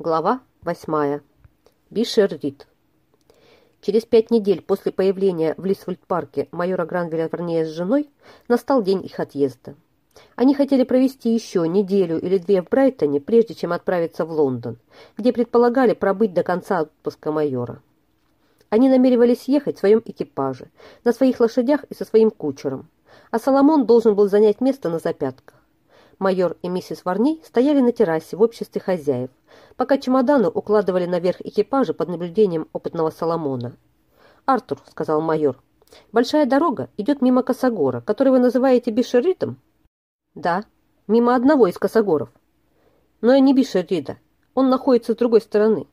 Глава восьмая. Бишер Рид. Через пять недель после появления в Лисвольд-парке майора Гранвеля Варнея с женой настал день их отъезда. Они хотели провести еще неделю или две в Брайтоне, прежде чем отправиться в Лондон, где предполагали пробыть до конца отпуска майора. Они намеревались ехать в своем экипаже, на своих лошадях и со своим кучером, а Соломон должен был занять место на запятках. Майор и миссис Варней стояли на террасе в обществе хозяев, пока чемоданы укладывали наверх экипажа под наблюдением опытного Соломона. «Артур», — сказал майор, — «большая дорога идет мимо Косогора, который вы называете Бишеритом?» «Да, мимо одного из Косогоров. Но и не Бишерида, он находится с другой стороны».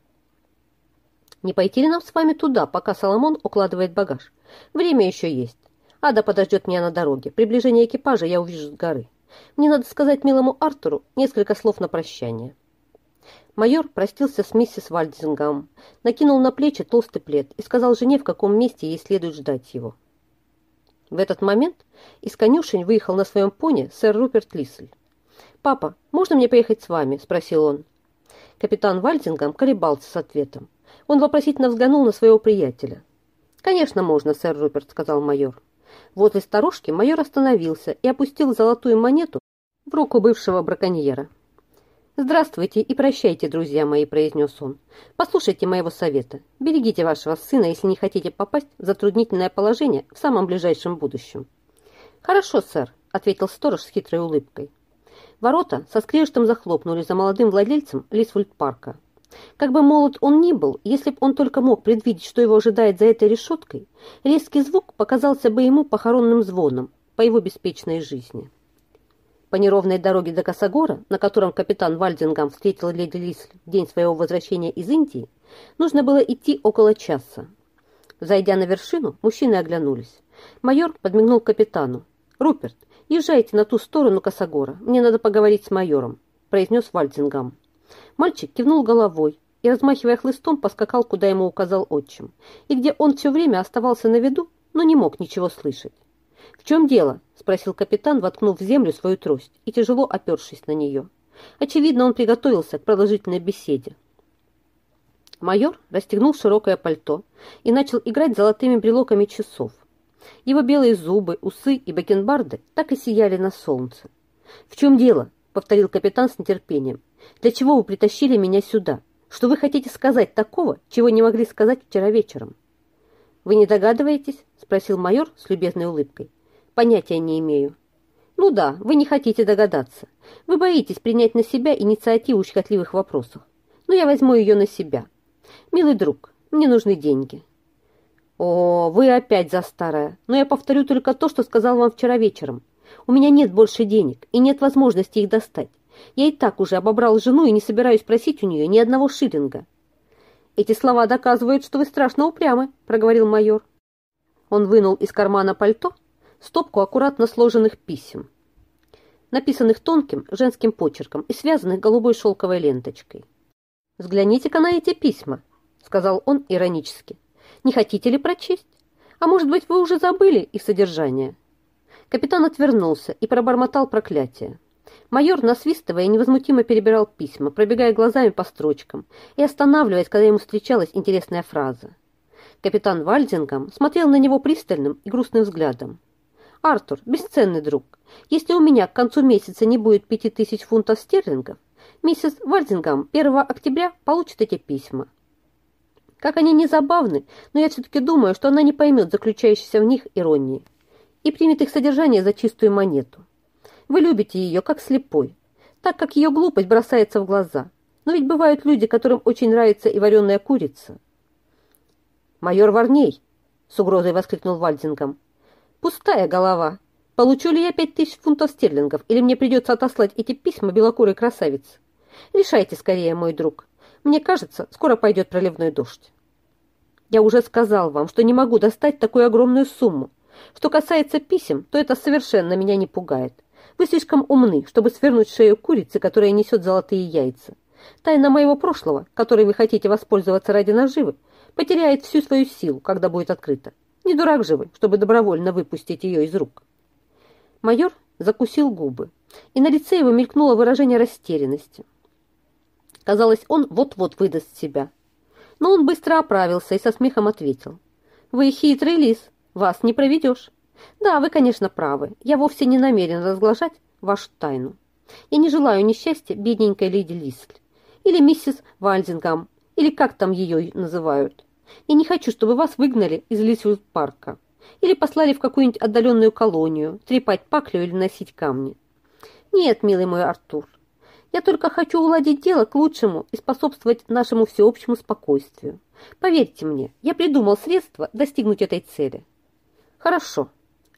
«Не пойти ли нам с вами туда, пока Соломон укладывает багаж? Время еще есть. Ада подождет меня на дороге. Приближение экипажа я увижу с горы. Мне надо сказать милому Артуру несколько слов на прощание». Майор простился с миссис Вальдингом, накинул на плечи толстый плед и сказал жене, в каком месте ей следует ждать его. В этот момент из конюшень выехал на своем пони сэр Руперт Лиссель. «Папа, можно мне поехать с вами?» – спросил он. Капитан Вальдингом колебался с ответом. Он вопросительно взглянул на своего приятеля. «Конечно, можно, сэр Руперт», – сказал майор. Возле сторожки майор остановился и опустил золотую монету в руку бывшего браконьера. «Здравствуйте и прощайте, друзья мои», – произнес он. «Послушайте моего совета. Берегите вашего сына, если не хотите попасть в затруднительное положение в самом ближайшем будущем». «Хорошо, сэр», – ответил сторож с хитрой улыбкой. Ворота со скрежетом захлопнули за молодым владельцем Лисвульд-парка. Как бы молод он ни был, если бы он только мог предвидеть, что его ожидает за этой решеткой, резкий звук показался бы ему похоронным звоном по его беспечной жизни. По неровной дороге до Косогора, на котором капитан Вальдингам встретил леди Лис в день своего возвращения из Индии, нужно было идти около часа. Зайдя на вершину, мужчины оглянулись. Майор подмигнул капитану. «Руперт, езжайте на ту сторону Косогора. Мне надо поговорить с майором», – произнес Вальдингам. Мальчик кивнул головой и, размахивая хлыстом, поскакал, куда ему указал отчим, и где он все время оставался на виду, но не мог ничего слышать. «В чем дело?» – спросил капитан, воткнув в землю свою трость и тяжело опершись на нее. Очевидно, он приготовился к продолжительной беседе. Майор расстегнул широкое пальто и начал играть золотыми брелоками часов. Его белые зубы, усы и бакенбарды так и сияли на солнце. «В чем дело?» — повторил капитан с нетерпением. «Для чего вы притащили меня сюда? Что вы хотите сказать такого, чего не могли сказать вчера вечером?» «Вы не догадываетесь?» — спросил майор с любезной улыбкой. Понятия не имею. Ну да, вы не хотите догадаться. Вы боитесь принять на себя инициативу в щекотливых вопросах. Но я возьму ее на себя. Милый друг, мне нужны деньги. О, вы опять за старое. Но я повторю только то, что сказал вам вчера вечером. У меня нет больше денег и нет возможности их достать. Я и так уже обобрал жену и не собираюсь просить у нее ни одного шиллинга. Эти слова доказывают, что вы страшно упрямы, проговорил майор. Он вынул из кармана пальто стопку аккуратно сложенных писем, написанных тонким женским почерком и связанных голубой шелковой ленточкой. «Взгляните-ка на эти письма», — сказал он иронически. «Не хотите ли прочесть? А может быть, вы уже забыли их содержание?» Капитан отвернулся и пробормотал проклятие. Майор, насвистывая, невозмутимо перебирал письма, пробегая глазами по строчкам и останавливаясь, когда ему встречалась интересная фраза. Капитан Вальдингом смотрел на него пристальным и грустным взглядом. Артур, бесценный друг, если у меня к концу месяца не будет пяти тысяч фунтов стерлингов, миссис Вальдингам 1 октября получит эти письма. Как они не забавны, но я все-таки думаю, что она не поймет заключающейся в них иронии и примет их содержание за чистую монету. Вы любите ее, как слепой, так как ее глупость бросается в глаза. Но ведь бывают люди, которым очень нравится и вареная курица. «Майор Варней!» — с угрозой воскликнул Вальдингам. Пустая голова. Получу ли я пять тысяч фунтов стерлингов, или мне придется отослать эти письма белокурой красавице? Решайте скорее, мой друг. Мне кажется, скоро пойдет проливной дождь. Я уже сказал вам, что не могу достать такую огромную сумму. Что касается писем, то это совершенно меня не пугает. Вы слишком умны, чтобы свернуть шею курицы, которая несет золотые яйца. Тайна моего прошлого, которой вы хотите воспользоваться ради наживы, потеряет всю свою силу, когда будет открыта. Не дурак же вы, чтобы добровольно выпустить ее из рук. Майор закусил губы, и на лице его мелькнуло выражение растерянности. Казалось, он вот-вот выдаст себя. Но он быстро оправился и со смехом ответил. «Вы хитрый лис, вас не проведешь. Да, вы, конечно, правы. Я вовсе не намерен разглашать вашу тайну. Я не желаю несчастья бедненькой леди Лисль. Или миссис Вальзингам, или как там ее называют. Я не хочу, чтобы вас выгнали из Лисвуд-парка. Или послали в какую-нибудь отдаленную колонию, трепать паклю или носить камни. Нет, милый мой Артур, я только хочу уладить дело к лучшему и способствовать нашему всеобщему спокойствию. Поверьте мне, я придумал средства достигнуть этой цели. Хорошо,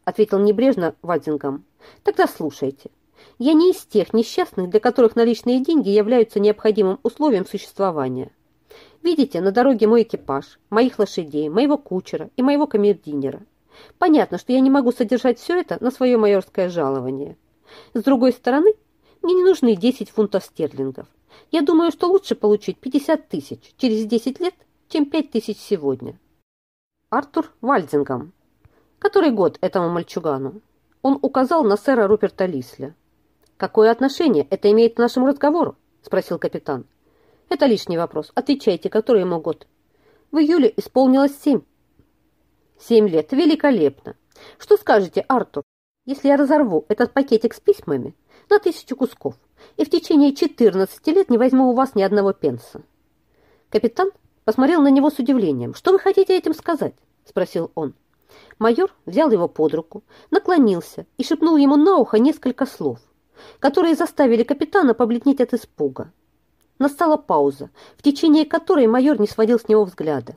ответил небрежно Вадингам. Тогда слушайте. Я не из тех несчастных, для которых наличные деньги являются необходимым условием существования. Видите, на дороге мой экипаж, моих лошадей, моего кучера и моего камердинера. Понятно, что я не могу содержать все это на свое майорское жалование. С другой стороны, мне не нужны 10 фунтов стерлингов. Я думаю, что лучше получить 50 тысяч через 10 лет, чем 5 тысяч сегодня. Артур Вальдингам. Который год этому мальчугану? Он указал на сэра Руперта Лисля. «Какое отношение это имеет к нашему разговору?» – спросил капитан. «Это лишний вопрос. Отвечайте, который ему год?» «В июле исполнилось семь». «Семь лет. Великолепно. Что скажете, Артур, если я разорву этот пакетик с письмами на тысячу кусков, и в течение 14 лет не возьму у вас ни одного пенса. Капитан посмотрел на него с удивлением. «Что вы хотите этим сказать?» – спросил он. Майор взял его под руку, наклонился и шепнул ему на ухо несколько слов, которые заставили капитана побледнеть от испуга. Настала пауза, в течение которой майор не сводил с него взгляда.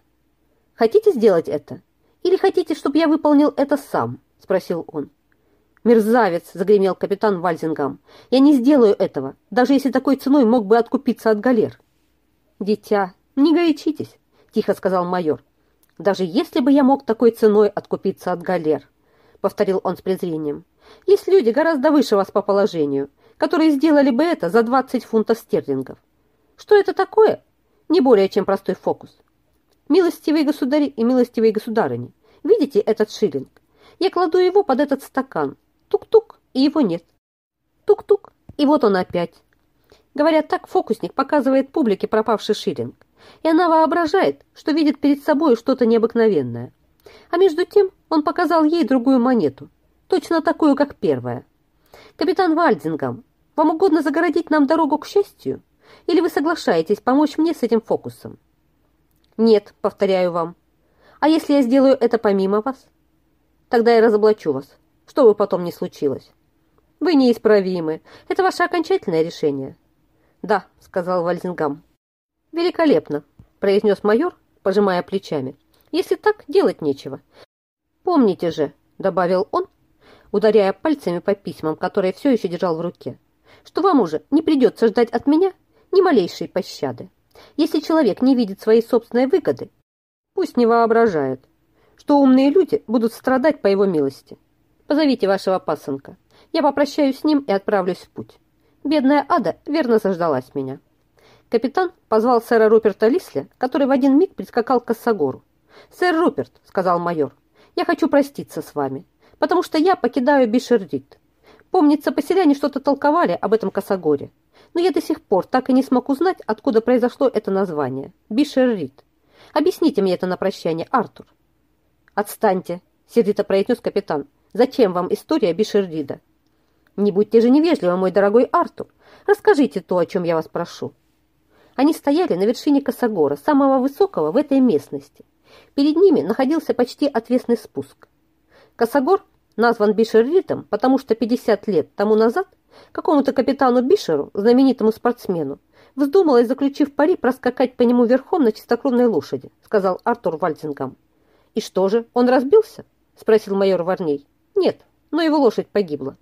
«Хотите сделать это? Или хотите, чтобы я выполнил это сам?» – спросил он. «Мерзавец!» – загремел капитан Вальзингам. «Я не сделаю этого, даже если такой ценой мог бы откупиться от галер». «Дитя, не горячитесь», – тихо сказал майор. «Даже если бы я мог такой ценой откупиться от галер», – повторил он с презрением. «Есть люди гораздо выше вас по положению, которые сделали бы это за 20 фунтов стерлингов. Что это такое? Не более чем простой фокус. Милостивые государи и милостивые государыни, видите этот шиллинг? Я кладу его под этот стакан, Тук-тук, и его нет. Тук-тук, и вот он опять. Говорят, так фокусник показывает публике пропавший шиллинг, и она воображает, что видит перед собой что-то необыкновенное. А между тем он показал ей другую монету, точно такую, как первая. «Капитан Вальдингам, вам угодно загородить нам дорогу к счастью? Или вы соглашаетесь помочь мне с этим фокусом?» «Нет», — повторяю вам. «А если я сделаю это помимо вас?» «Тогда я разоблачу вас что бы потом ни случилось. Вы неисправимы. Это ваше окончательное решение? Да, сказал Вальзингам. Великолепно, произнес майор, пожимая плечами. Если так, делать нечего. Помните же, добавил он, ударяя пальцами по письмам, которые все еще держал в руке, что вам уже не придется ждать от меня ни малейшей пощады. Если человек не видит своей собственной выгоды, пусть не воображает, что умные люди будут страдать по его милости. Позовите вашего пасынка. Я попрощаюсь с ним и отправлюсь в путь. Бедная Ада верно заждалась меня. Капитан позвал сэра Руперта Лисля, который в один миг прискакал к Кассагору. «Сэр Руперт», — сказал майор, — «я хочу проститься с вами, потому что я покидаю Бишердит. Помнится, поселяне что-то толковали об этом Кассагоре, но я до сих пор так и не смог узнать, откуда произошло это название – Бишеррит. Объясните мне это на прощание, Артур». «Отстаньте», – сердито произнес капитан. Зачем вам история Бишеррида? Не будьте же невежливы, мой дорогой Артур. Расскажите то, о чем я вас прошу. Они стояли на вершине Косогора, самого высокого в этой местности. Перед ними находился почти отвесный спуск. Косогор назван Бишерридом, потому что 50 лет тому назад какому-то капитану Бишеру, знаменитому спортсмену, вздумалось, заключив пари, проскакать по нему верхом на чистокровной лошади, сказал Артур Вальдингам. И что же, он разбился? спросил майор Варней. Нет, но его лошадь погибла.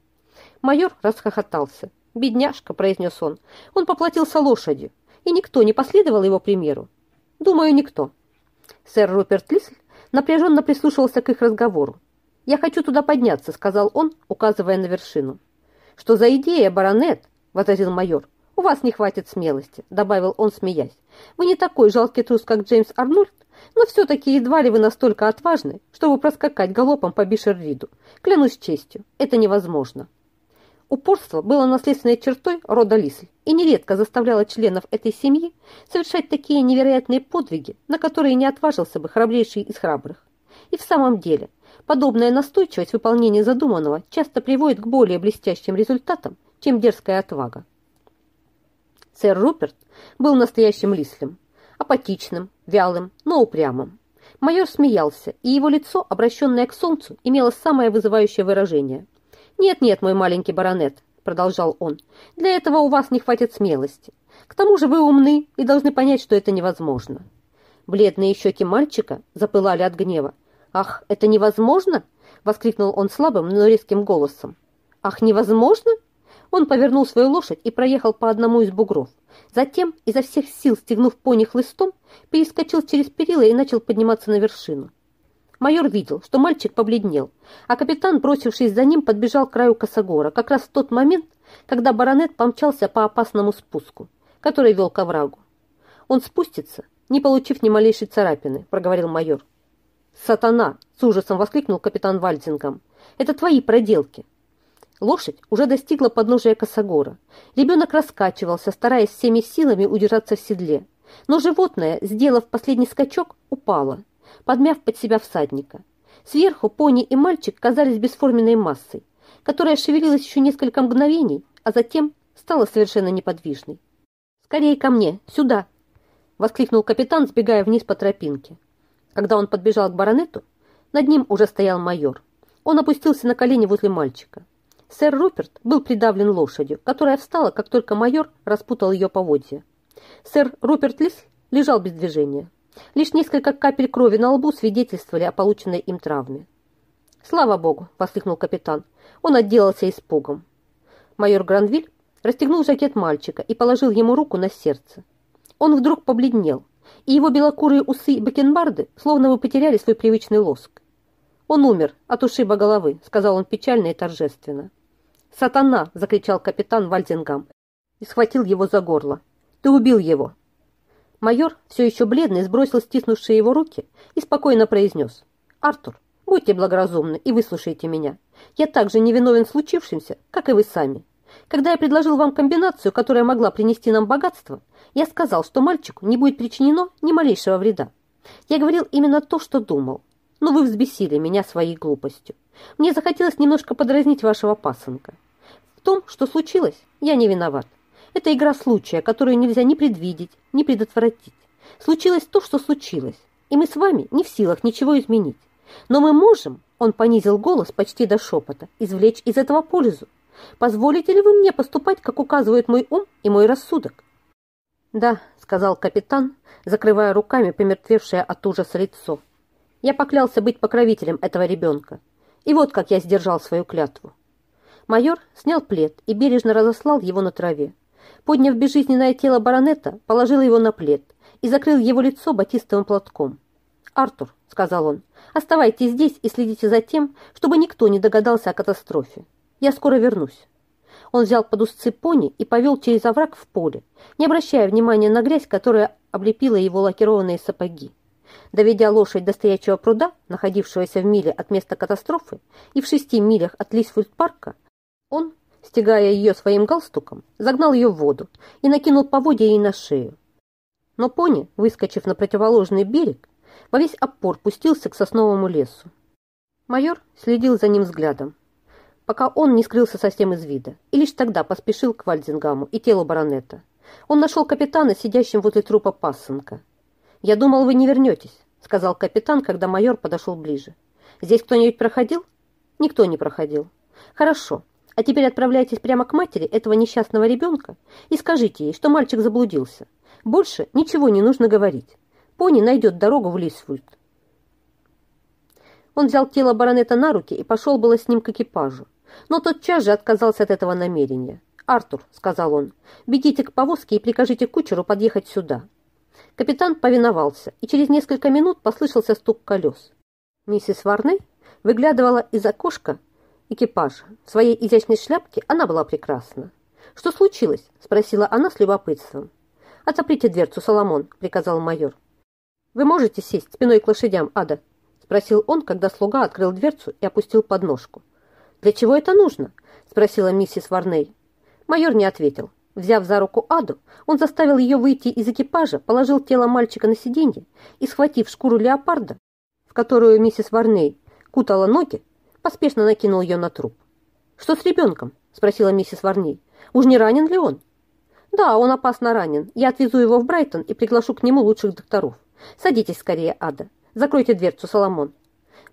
Майор расхохотался. «Бедняжка», — произнес он, — «он поплатился лошадью, и никто не последовал его примеру. Думаю, никто». Сэр Руперт Лисль напряженно прислушивался к их разговору. «Я хочу туда подняться», — сказал он, указывая на вершину. «Что за идея, баронет?» — возразил майор. «У вас не хватит смелости», — добавил он, смеясь. «Вы не такой жалкий трус, как Джеймс Арнольд, но все-таки едва ли вы настолько отважны, чтобы проскакать галопом по Бишерриду. Клянусь честью, это невозможно. Упорство было наследственной чертой рода Лисль и нередко заставляло членов этой семьи совершать такие невероятные подвиги, на которые не отважился бы храбрейший из храбрых. И в самом деле, подобная настойчивость выполнения задуманного часто приводит к более блестящим результатам, чем дерзкая отвага. Сэр Руперт был настоящим Лислем, апатичным, вялым, но упрямым. Майор смеялся, и его лицо, обращенное к солнцу, имело самое вызывающее выражение – «Нет-нет, мой маленький баронет», — продолжал он, — «для этого у вас не хватит смелости. К тому же вы умны и должны понять, что это невозможно». Бледные щеки мальчика запылали от гнева. «Ах, это невозможно?» — воскликнул он слабым, но резким голосом. «Ах, невозможно?» Он повернул свою лошадь и проехал по одному из бугров. Затем, изо всех сил стегнув пони хлыстом, перескочил через перила и начал подниматься на вершину. Майор видел, что мальчик побледнел, а капитан, бросившись за ним, подбежал к краю косогора, как раз в тот момент, когда баронет помчался по опасному спуску, который вел к оврагу. «Он спустится, не получив ни малейшей царапины», — проговорил майор. «Сатана!» — с ужасом воскликнул капитан Вальдингом. «Это твои проделки!» Лошадь уже достигла подножия косогора. Ребенок раскачивался, стараясь всеми силами удержаться в седле. Но животное, сделав последний скачок, упало — подмяв под себя всадника. Сверху пони и мальчик казались бесформенной массой, которая шевелилась еще несколько мгновений, а затем стала совершенно неподвижной. «Скорее ко мне, сюда!» — воскликнул капитан, сбегая вниз по тропинке. Когда он подбежал к баронету, над ним уже стоял майор. Он опустился на колени возле мальчика. Сэр Руперт был придавлен лошадью, которая встала, как только майор распутал ее поводья. Сэр Руперт Лис лежал без движения. Лишь несколько капель крови на лбу свидетельствовали о полученной им травме. «Слава богу!» – воскликнул капитан. Он отделался испугом. Майор Гранвиль расстегнул жакет мальчика и положил ему руку на сердце. Он вдруг побледнел, и его белокурые усы и бакенбарды словно бы потеряли свой привычный лоск. «Он умер от ушиба головы», — сказал он печально и торжественно. «Сатана!» — закричал капитан Вальдингам и схватил его за горло. «Ты убил его!» Майор, все еще бледный, сбросил стиснувшие его руки и спокойно произнес. «Артур, будьте благоразумны и выслушайте меня. Я также не виновен в случившемся, как и вы сами. Когда я предложил вам комбинацию, которая могла принести нам богатство, я сказал, что мальчику не будет причинено ни малейшего вреда. Я говорил именно то, что думал. Но вы взбесили меня своей глупостью. Мне захотелось немножко подразнить вашего пасынка. В том, что случилось, я не виноват. Это игра случая, которую нельзя ни предвидеть, ни предотвратить. Случилось то, что случилось, и мы с вами не в силах ничего изменить. Но мы можем, он понизил голос почти до шепота, извлечь из этого пользу. Позволите ли вы мне поступать, как указывает мой ум и мой рассудок? Да, сказал капитан, закрывая руками помертвевшее от ужаса лицо. Я поклялся быть покровителем этого ребенка. И вот как я сдержал свою клятву. Майор снял плед и бережно разослал его на траве. Подняв безжизненное тело баронета, положил его на плед и закрыл его лицо батистовым платком. «Артур», — сказал он, — «оставайтесь здесь и следите за тем, чтобы никто не догадался о катастрофе. Я скоро вернусь». Он взял под узцы пони и повел через овраг в поле, не обращая внимания на грязь, которая облепила его лакированные сапоги. Доведя лошадь до стоячего пруда, находившегося в миле от места катастрофы и в шести милях от Лисфульд-парка, он стягая ее своим галстуком, загнал ее в воду и накинул поводья ей на шею. Но пони, выскочив на противоположный берег, во весь опор пустился к сосновому лесу. Майор следил за ним взглядом, пока он не скрылся совсем из вида, и лишь тогда поспешил к Вальдингаму и телу баронета. Он нашел капитана, сидящим возле трупа пасынка. «Я думал, вы не вернетесь», — сказал капитан, когда майор подошел ближе. «Здесь кто-нибудь проходил?» «Никто не проходил». «Хорошо. А теперь отправляйтесь прямо к матери этого несчастного ребенка и скажите ей, что мальчик заблудился. Больше ничего не нужно говорить. Пони найдет дорогу в Лисфульд. Он взял тело баронета на руки и пошел было с ним к экипажу. Но тотчас же отказался от этого намерения. «Артур», — сказал он, — «бегите к повозке и прикажите кучеру подъехать сюда». Капитан повиновался, и через несколько минут послышался стук колес. Миссис Варней выглядывала из окошка экипажа. В своей изящной шляпке она была прекрасна. «Что случилось?» – спросила она с любопытством. «Отоприте дверцу, Соломон», – приказал майор. «Вы можете сесть спиной к лошадям, Ада?» – спросил он, когда слуга открыл дверцу и опустил подножку. «Для чего это нужно?» – спросила миссис Варней. Майор не ответил. Взяв за руку Аду, он заставил ее выйти из экипажа, положил тело мальчика на сиденье и, схватив шкуру леопарда, в которую миссис Варней кутала ноги, поспешно накинул ее на труп. «Что с ребенком?» – спросила миссис Варней. «Уж не ранен ли он?» «Да, он опасно ранен. Я отвезу его в Брайтон и приглашу к нему лучших докторов. Садитесь скорее, Ада. Закройте дверцу, Соломон».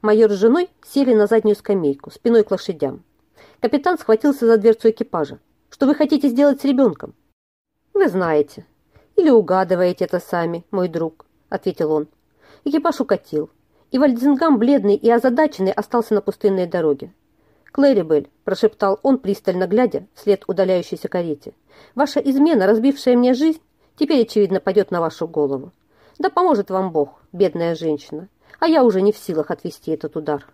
Майор с женой сели на заднюю скамейку, спиной к лошадям. Капитан схватился за дверцу экипажа. «Что вы хотите сделать с ребенком?» «Вы знаете. Или угадываете это сами, мой друг», — ответил он. Экипаж укатил, и Вальдзингам, бледный и озадаченный, остался на пустынной дороге. «Клэрибель», – прошептал он, пристально глядя вслед удаляющейся карете, – «ваша измена, разбившая мне жизнь, теперь, очевидно, пойдет на вашу голову. Да поможет вам Бог, бедная женщина, а я уже не в силах отвести этот удар».